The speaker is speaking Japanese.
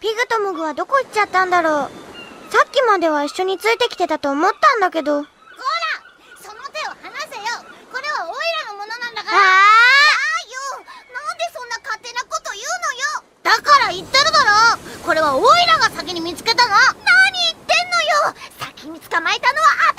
ピグとモグはどこ行っちゃったんだろう。さっきまでは一緒についてきてたと思ったんだけど。こらその手を離せよ。これはオイラのものなんだから。ああよ。なんでそんな勝手なこと言うのよ。だから言ってるだろ。これはオイラが先に見つけたの。何言ってんのよ。先に捕まえたのは